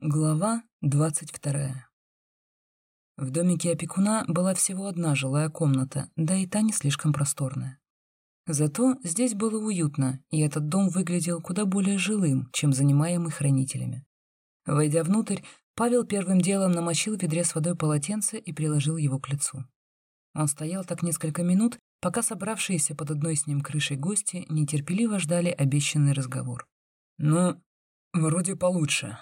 Глава двадцать вторая. В домике опекуна была всего одна жилая комната, да и та не слишком просторная. Зато здесь было уютно, и этот дом выглядел куда более жилым, чем занимаемый хранителями. Войдя внутрь, Павел первым делом намочил в ведре с водой полотенце и приложил его к лицу. Он стоял так несколько минут, пока собравшиеся под одной с ним крышей гости нетерпеливо ждали обещанный разговор. «Ну, вроде получше»,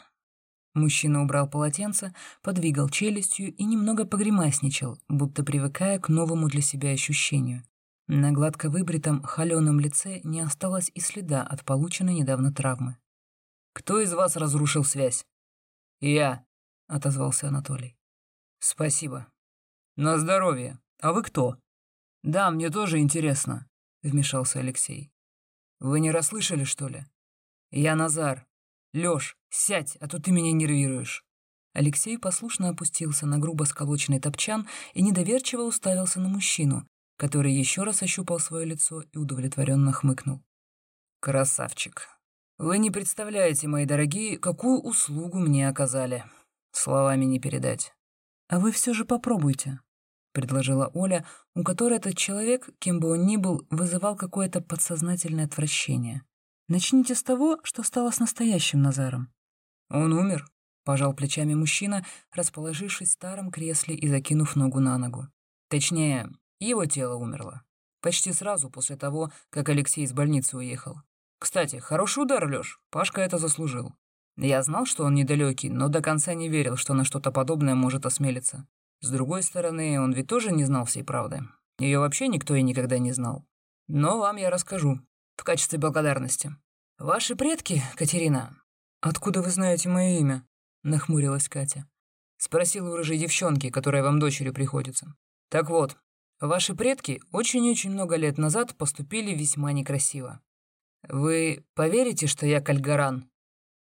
Мужчина убрал полотенце, подвигал челюстью и немного погремасничал, будто привыкая к новому для себя ощущению. На гладко выбритом, холеном лице не осталось и следа от полученной недавно травмы. «Кто из вас разрушил связь?» «Я», — отозвался Анатолий. «Спасибо». «На здоровье. А вы кто?» «Да, мне тоже интересно», — вмешался Алексей. «Вы не расслышали, что ли?» «Я Назар. Лёш, сядь, а то ты меня нервируешь». Алексей послушно опустился на грубо сколоченный топчан и недоверчиво уставился на мужчину, который еще раз ощупал свое лицо и удовлетворенно хмыкнул. «Красавчик. Вы не представляете, мои дорогие, какую услугу мне оказали. Словами не передать». «А вы все же попробуйте», — предложила Оля, у которой этот человек, кем бы он ни был, вызывал какое-то подсознательное отвращение. Начните с того, что стало с настоящим Назаром. Он умер, пожал плечами мужчина, расположившись в старом кресле и закинув ногу на ногу. Точнее, его тело умерло. Почти сразу после того, как Алексей из больницы уехал. Кстати, хороший удар, Лёш. Пашка это заслужил. Я знал, что он недалекий, но до конца не верил, что на что-то подобное может осмелиться. С другой стороны, он ведь тоже не знал всей правды. Ее вообще никто и никогда не знал. Но вам я расскажу в качестве благодарности. Ваши предки, Катерина... Откуда вы знаете мое имя? Нахмурилась Катя. Спросила у рыжей девчонки, которая вам дочерью приходится. Так вот, ваши предки очень-очень много лет назад поступили весьма некрасиво. Вы поверите, что я кальгаран?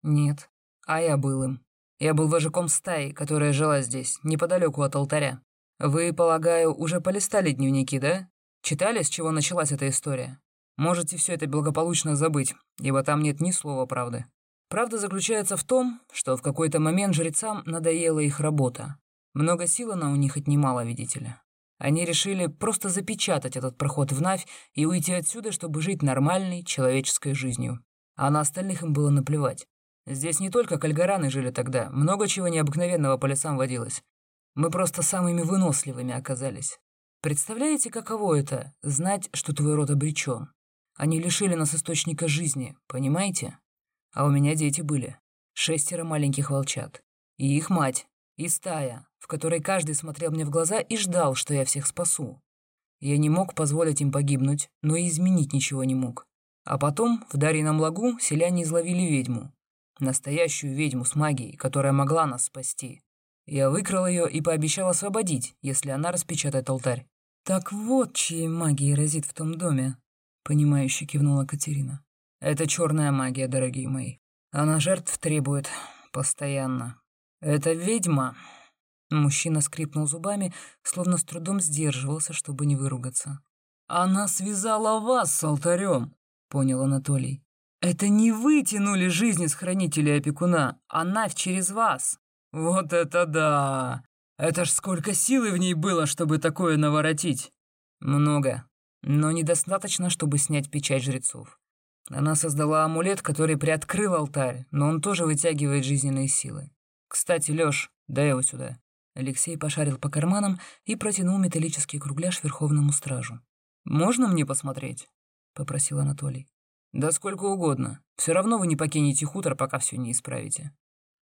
Нет. А я был им. Я был вожаком стаи, которая жила здесь, неподалеку от алтаря. Вы, полагаю, уже полистали дневники, да? Читали, с чего началась эта история? Можете все это благополучно забыть, ибо там нет ни слова правды. Правда заключается в том, что в какой-то момент жрецам надоела их работа. Много сил она у них отнимала, видите ли. Они решили просто запечатать этот проход в Навь и уйти отсюда, чтобы жить нормальной человеческой жизнью. А на остальных им было наплевать. Здесь не только кальгараны жили тогда, много чего необыкновенного по лесам водилось. Мы просто самыми выносливыми оказались. Представляете, каково это — знать, что твой род обречен? Они лишили нас источника жизни, понимаете? А у меня дети были. Шестеро маленьких волчат. И их мать. И стая, в которой каждый смотрел мне в глаза и ждал, что я всех спасу. Я не мог позволить им погибнуть, но и изменить ничего не мог. А потом в Дарьином лагу селяне изловили ведьму. Настоящую ведьму с магией, которая могла нас спасти. Я выкрал ее и пообещал освободить, если она распечатает алтарь. «Так вот, чьей магией разит в том доме», понимающе кивнула Катерина. Это черная магия, дорогие мои. Она жертв требует постоянно. Это ведьма. Мужчина скрипнул зубами, словно с трудом сдерживался, чтобы не выругаться. Она связала вас с алтарем, понял Анатолий. Это не вы тянули жизнь из хранителя опекуна, а Навь через вас. Вот это да! Это ж сколько силы в ней было, чтобы такое наворотить. Много, но недостаточно, чтобы снять печать жрецов. Она создала амулет, который приоткрыл алтарь, но он тоже вытягивает жизненные силы. Кстати, Лёш, дай его сюда. Алексей пошарил по карманам и протянул металлический кругляш верховному стражу. «Можно мне посмотреть?» — попросил Анатолий. «Да сколько угодно. Все равно вы не покинете хутор, пока все не исправите».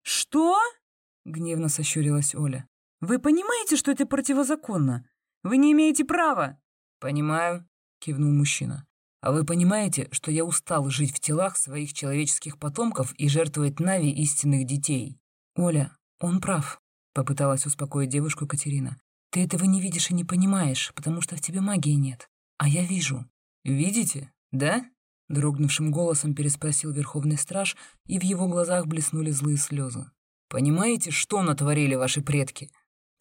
«Что?» — гневно сощурилась Оля. «Вы понимаете, что это противозаконно? Вы не имеете права!» «Понимаю кивнул мужчина. «А вы понимаете, что я устал жить в телах своих человеческих потомков и жертвовать Нави истинных детей?» «Оля, он прав», — попыталась успокоить девушку Катерина. «Ты этого не видишь и не понимаешь, потому что в тебе магии нет. А я вижу». «Видите? Да?» — дрогнувшим голосом переспросил Верховный Страж, и в его глазах блеснули злые слезы. «Понимаете, что натворили ваши предки?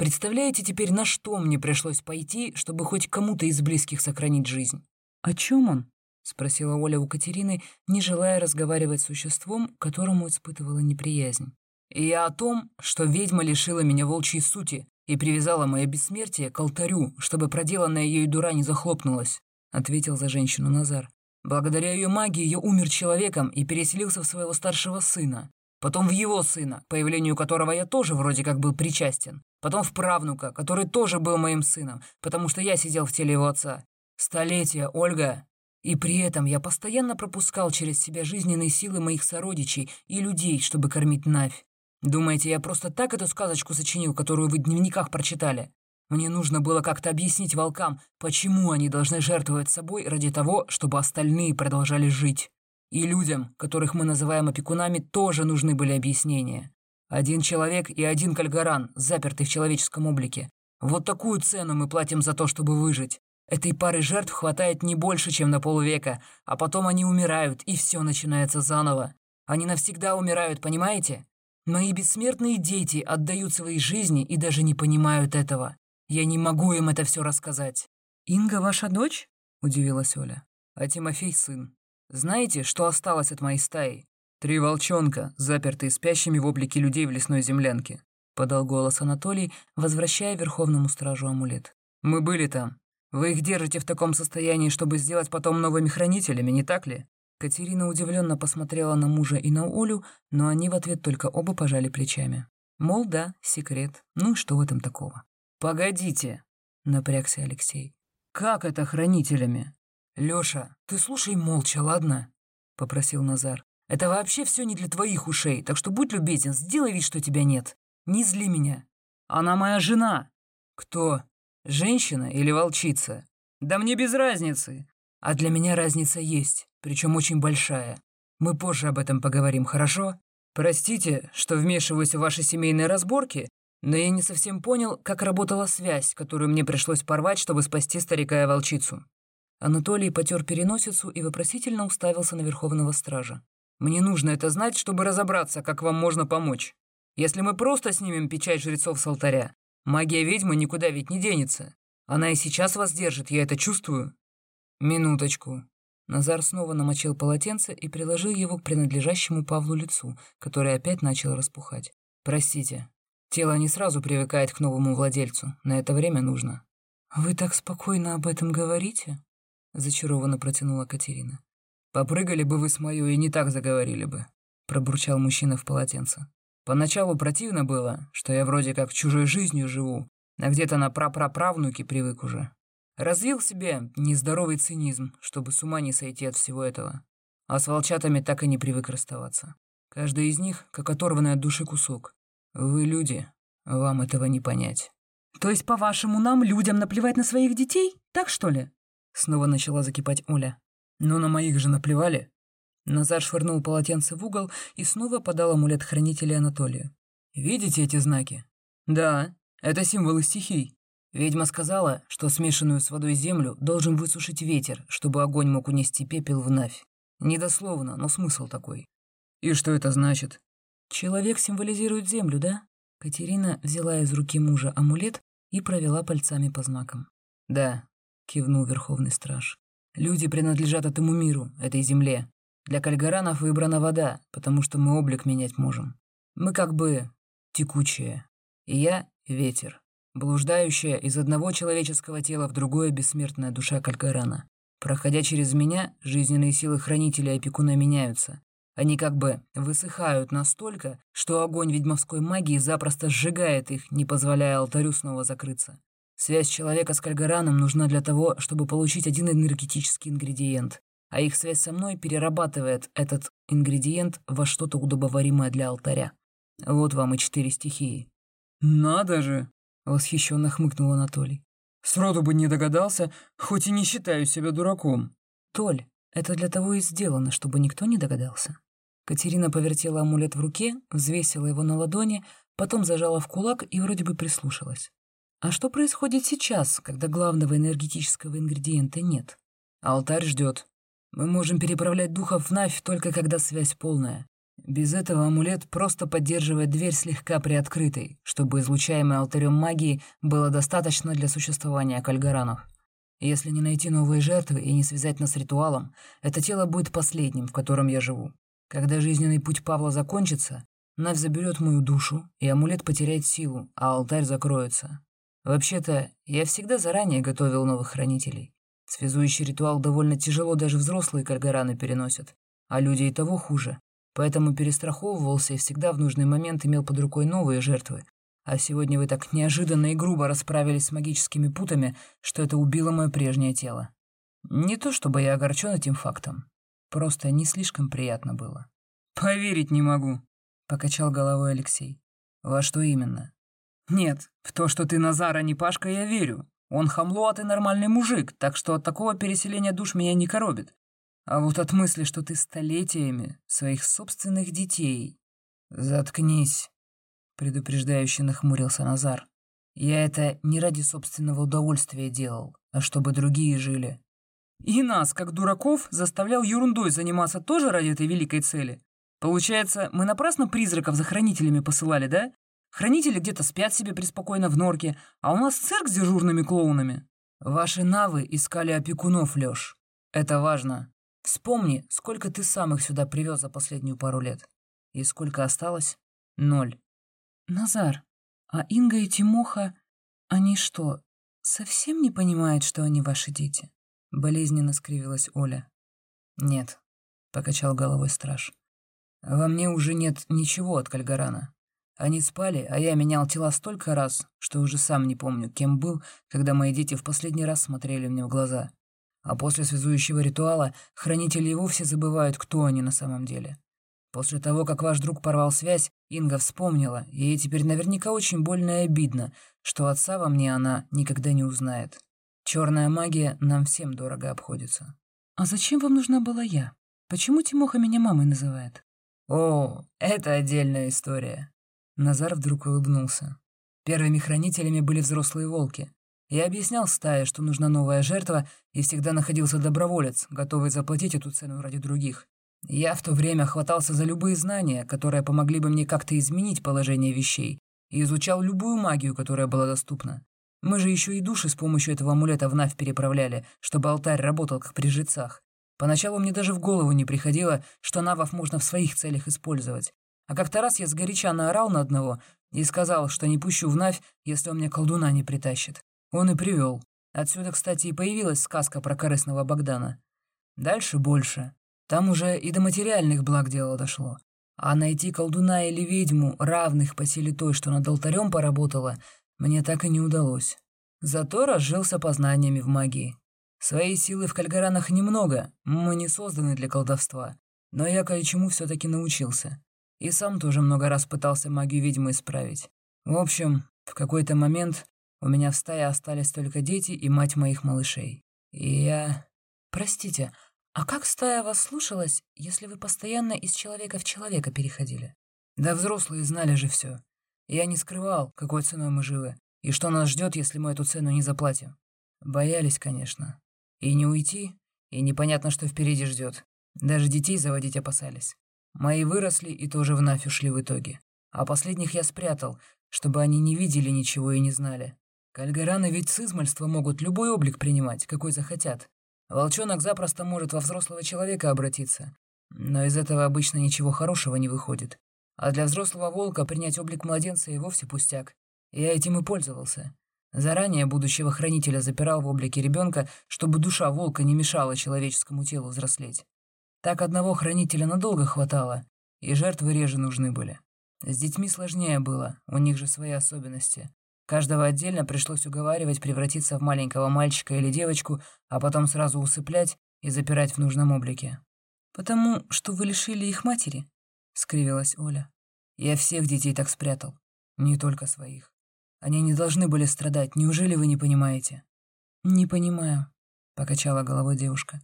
Представляете теперь, на что мне пришлось пойти, чтобы хоть кому-то из близких сохранить жизнь?» «О чем он?» — спросила Оля у Катерины, не желая разговаривать с существом, которому испытывала неприязнь. И я о том, что ведьма лишила меня волчьей сути и привязала мое бессмертие к алтарю, чтобы проделанная ею дура не захлопнулась», — ответил за женщину Назар. «Благодаря ее магии я умер человеком и переселился в своего старшего сына. Потом в его сына, появлению которого я тоже вроде как был причастен. Потом в правнука, который тоже был моим сыном, потому что я сидел в теле его отца. Столетия, Ольга. И при этом я постоянно пропускал через себя жизненные силы моих сородичей и людей, чтобы кормить Навь. Думаете, я просто так эту сказочку сочинил, которую вы в дневниках прочитали? Мне нужно было как-то объяснить волкам, почему они должны жертвовать собой ради того, чтобы остальные продолжали жить. И людям, которых мы называем опекунами, тоже нужны были объяснения. Один человек и один кальгаран, запертый в человеческом облике. Вот такую цену мы платим за то, чтобы выжить. Этой пары жертв хватает не больше, чем на полвека, а потом они умирают, и все начинается заново. Они навсегда умирают, понимаете? Мои бессмертные дети отдают свои жизни и даже не понимают этого. Я не могу им это все рассказать. «Инга ваша дочь?» — удивилась Оля. «А Тимофей сын. Знаете, что осталось от моей стаи? Три волчонка, запертые спящими в облике людей в лесной землянке», — подал голос Анатолий, возвращая Верховному Стражу амулет. «Мы были там. Вы их держите в таком состоянии, чтобы сделать потом новыми хранителями, не так ли?» Катерина удивленно посмотрела на мужа и на Олю, но они в ответ только оба пожали плечами. Мол, да, секрет. Ну и что в этом такого? «Погодите», — напрягся Алексей. «Как это хранителями?» «Лёша, ты слушай молча, ладно?» — попросил Назар. «Это вообще все не для твоих ушей, так что будь любезен, сделай вид, что тебя нет. Не зли меня. Она моя жена». «Кто? Женщина или волчица?» «Да мне без разницы. А для меня разница есть, причем очень большая. Мы позже об этом поговорим, хорошо? Простите, что вмешиваюсь в ваши семейные разборки, но я не совсем понял, как работала связь, которую мне пришлось порвать, чтобы спасти старика и волчицу. Анатолий потер переносицу и вопросительно уставился на Верховного Стража. «Мне нужно это знать, чтобы разобраться, как вам можно помочь. Если мы просто снимем печать жрецов с алтаря, магия ведьмы никуда ведь не денется. Она и сейчас вас держит, я это чувствую». «Минуточку». Назар снова намочил полотенце и приложил его к принадлежащему Павлу лицу, которое опять начало распухать. «Простите. Тело не сразу привыкает к новому владельцу. На это время нужно». «Вы так спокойно об этом говорите?» — зачарованно протянула Катерина. «Попрыгали бы вы с мою и не так заговорили бы», — пробурчал мужчина в полотенце. «Поначалу противно было, что я вроде как чужой жизнью живу, а где-то на прапраправнуке привык уже. Развил себе нездоровый цинизм, чтобы с ума не сойти от всего этого. А с волчатами так и не привык расставаться. Каждый из них, как оторванный от души кусок. Вы люди, вам этого не понять». «То есть, по-вашему, нам, людям, наплевать на своих детей? Так что ли?» Снова начала закипать Оля. «Ну, на моих же наплевали». Назар швырнул полотенце в угол и снова подал амулет хранителя Анатолию. «Видите эти знаки?» «Да, это символы стихий. Ведьма сказала, что смешанную с водой землю должен высушить ветер, чтобы огонь мог унести пепел в Навь. Недословно, но смысл такой. И что это значит? Человек символизирует землю, да? Катерина взяла из руки мужа амулет и провела пальцами по знакам. Да, кивнул Верховный Страж. «Люди принадлежат этому миру, этой земле. Для кальгаранов выбрана вода, потому что мы облик менять можем. Мы как бы текучие. И я — ветер, блуждающая из одного человеческого тела в другое бессмертная душа кальгарана. Проходя через меня, жизненные силы хранителя и опекуна меняются. Они как бы высыхают настолько, что огонь ведьмовской магии запросто сжигает их, не позволяя алтарю снова закрыться. Связь человека с Кальгараном нужна для того, чтобы получить один энергетический ингредиент, а их связь со мной перерабатывает этот ингредиент во что-то удобоваримое для алтаря. Вот вам и четыре стихии. «Надо же!» — восхищенно хмыкнул Анатолий. «Сроду бы не догадался, хоть и не считаю себя дураком». «Толь, это для того и сделано, чтобы никто не догадался». Катерина повертела амулет в руке, взвесила его на ладони, потом зажала в кулак и вроде бы прислушалась. А что происходит сейчас, когда главного энергетического ингредиента нет? Алтарь ждет. Мы можем переправлять духов в Навь только когда связь полная. Без этого амулет просто поддерживает дверь слегка приоткрытой, чтобы излучаемой алтарем магии было достаточно для существования кальгаранов. Если не найти новые жертвы и не связать нас с ритуалом, это тело будет последним, в котором я живу. Когда жизненный путь Павла закончится, Навь заберет мою душу, и амулет потеряет силу, а алтарь закроется. Вообще-то, я всегда заранее готовил новых хранителей. Связующий ритуал довольно тяжело даже взрослые кальгараны переносят, а люди и того хуже. Поэтому перестраховывался и всегда в нужный момент имел под рукой новые жертвы. А сегодня вы так неожиданно и грубо расправились с магическими путами, что это убило мое прежнее тело. Не то чтобы я огорчен этим фактом, просто не слишком приятно было. «Поверить не могу», — покачал головой Алексей. «Во что именно?» «Нет, в то, что ты Назар, а не Пашка, я верю. Он хамло, а ты нормальный мужик, так что от такого переселения душ меня не коробит. А вот от мысли, что ты столетиями своих собственных детей... Заткнись, предупреждающе нахмурился Назар. Я это не ради собственного удовольствия делал, а чтобы другие жили. И нас, как дураков, заставлял ерундой заниматься тоже ради этой великой цели. Получается, мы напрасно призраков за хранителями посылали, да? Хранители где-то спят себе преспокойно в норке, а у нас цирк с дежурными клоунами. Ваши навы искали опекунов, Лёш. Это важно. Вспомни, сколько ты сам их сюда привез за последнюю пару лет. И сколько осталось? Ноль. Назар, а Инга и Тимоха, они что, совсем не понимают, что они ваши дети? Болезненно скривилась Оля. Нет, покачал головой страж. Во мне уже нет ничего от Кальгарана. Они спали, а я менял тела столько раз, что уже сам не помню, кем был, когда мои дети в последний раз смотрели мне в глаза. А после связующего ритуала хранители и вовсе забывают, кто они на самом деле. После того, как ваш друг порвал связь, Инга вспомнила, и ей теперь наверняка очень больно и обидно, что отца во мне она никогда не узнает. Черная магия нам всем дорого обходится. А зачем вам нужна была я? Почему Тимоха меня мамой называет? О, это отдельная история. Назар вдруг улыбнулся. Первыми хранителями были взрослые волки. Я объяснял стае, что нужна новая жертва, и всегда находился доброволец, готовый заплатить эту цену ради других. Я в то время хватался за любые знания, которые помогли бы мне как-то изменить положение вещей, и изучал любую магию, которая была доступна. Мы же еще и души с помощью этого амулета в Навь переправляли, чтобы алтарь работал как при жрецах. Поначалу мне даже в голову не приходило, что навов можно в своих целях использовать. А как-то раз я сгоряча наорал на одного и сказал, что не пущу в Навь, если он мне колдуна не притащит. Он и привел. Отсюда, кстати, и появилась сказка про корыстного Богдана. Дальше больше. Там уже и до материальных благ дело дошло. А найти колдуна или ведьму, равных по силе той, что над алтарем поработала, мне так и не удалось. Зато разжился познаниями в магии. Своей силы в кальгаранах немного, мы не созданы для колдовства. Но я кое-чему все таки научился. И сам тоже много раз пытался магию ведьмы исправить. В общем, в какой-то момент у меня в стае остались только дети и мать моих малышей. И я... Простите, а как стая вас слушалась, если вы постоянно из человека в человека переходили? Да взрослые знали же все. Я не скрывал, какой ценой мы живы, и что нас ждет, если мы эту цену не заплатим. Боялись, конечно. И не уйти, и непонятно, что впереди ждет. Даже детей заводить опасались. Мои выросли и тоже в нафь ушли в итоге. А последних я спрятал, чтобы они не видели ничего и не знали. Кальгараны ведь с измальства могут любой облик принимать, какой захотят. Волчонок запросто может во взрослого человека обратиться, но из этого обычно ничего хорошего не выходит. А для взрослого волка принять облик младенца и вовсе пустяк. Я этим и пользовался. Заранее будущего хранителя запирал в облике ребенка, чтобы душа волка не мешала человеческому телу взрослеть. Так одного хранителя надолго хватало, и жертвы реже нужны были. С детьми сложнее было, у них же свои особенности. Каждого отдельно пришлось уговаривать превратиться в маленького мальчика или девочку, а потом сразу усыплять и запирать в нужном облике. «Потому что вы лишили их матери?» — скривилась Оля. «Я всех детей так спрятал, не только своих. Они не должны были страдать, неужели вы не понимаете?» «Не понимаю», — покачала головой девушка.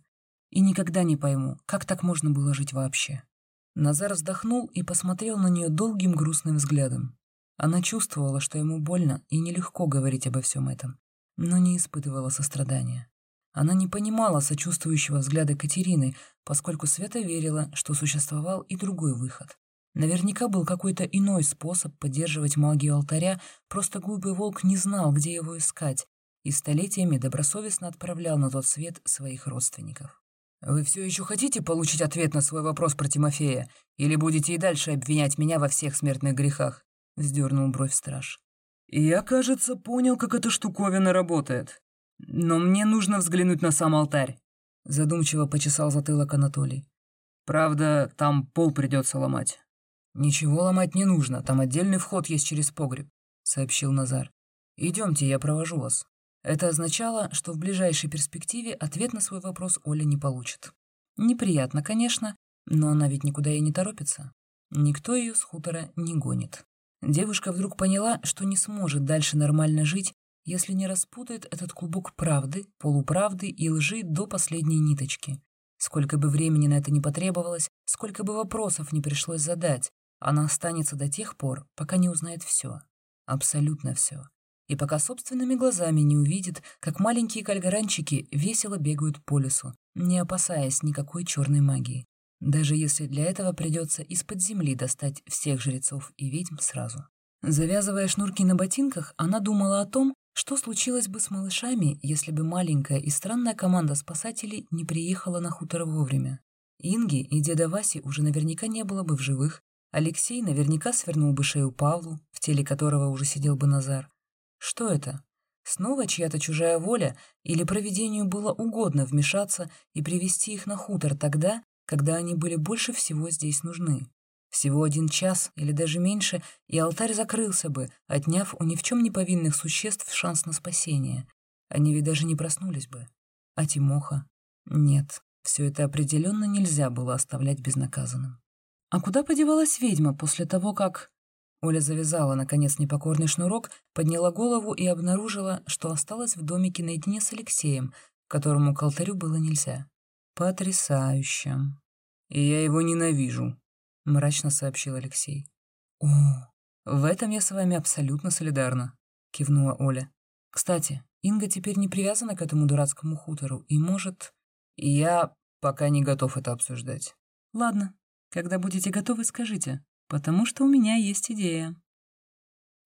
«И никогда не пойму, как так можно было жить вообще». Назар вздохнул и посмотрел на нее долгим грустным взглядом. Она чувствовала, что ему больно и нелегко говорить обо всем этом, но не испытывала сострадания. Она не понимала сочувствующего взгляда Катерины, поскольку Света верила, что существовал и другой выход. Наверняка был какой-то иной способ поддерживать магию алтаря, просто глупый волк не знал, где его искать, и столетиями добросовестно отправлял на тот свет своих родственников. «Вы все еще хотите получить ответ на свой вопрос про Тимофея? Или будете и дальше обвинять меня во всех смертных грехах?» — вздернул бровь страж. «Я, кажется, понял, как эта штуковина работает. Но мне нужно взглянуть на сам алтарь», — задумчиво почесал затылок Анатолий. «Правда, там пол придется ломать». «Ничего ломать не нужно, там отдельный вход есть через погреб», — сообщил Назар. «Идемте, я провожу вас». Это означало, что в ближайшей перспективе ответ на свой вопрос Оля не получит. Неприятно, конечно, но она ведь никуда и не торопится. Никто ее с хутора не гонит. Девушка вдруг поняла, что не сможет дальше нормально жить, если не распутает этот клубок правды, полуправды и лжи до последней ниточки. Сколько бы времени на это не потребовалось, сколько бы вопросов не пришлось задать, она останется до тех пор, пока не узнает все. Абсолютно все и пока собственными глазами не увидит, как маленькие кальгаранчики весело бегают по лесу, не опасаясь никакой черной магии. Даже если для этого придется из-под земли достать всех жрецов и ведьм сразу. Завязывая шнурки на ботинках, она думала о том, что случилось бы с малышами, если бы маленькая и странная команда спасателей не приехала на хутор вовремя. Инги и деда Васи уже наверняка не было бы в живых, Алексей наверняка свернул бы шею Павлу, в теле которого уже сидел бы Назар, что это? Снова чья-то чужая воля или провидению было угодно вмешаться и привести их на хутор тогда, когда они были больше всего здесь нужны? Всего один час или даже меньше, и алтарь закрылся бы, отняв у ни в чем не повинных существ шанс на спасение. Они ведь даже не проснулись бы. А Тимоха? Нет, все это определенно нельзя было оставлять безнаказанным. А куда подевалась ведьма после того, как... Оля завязала, наконец, непокорный шнурок, подняла голову и обнаружила, что осталась в домике наедине с Алексеем, которому к алтарю было нельзя. «Потрясающе!» «И я его ненавижу», — мрачно сообщил Алексей. «О, в этом я с вами абсолютно солидарна», — кивнула Оля. «Кстати, Инга теперь не привязана к этому дурацкому хутору и может...» «Я пока не готов это обсуждать». «Ладно, когда будете готовы, скажите», потому что у меня есть идея.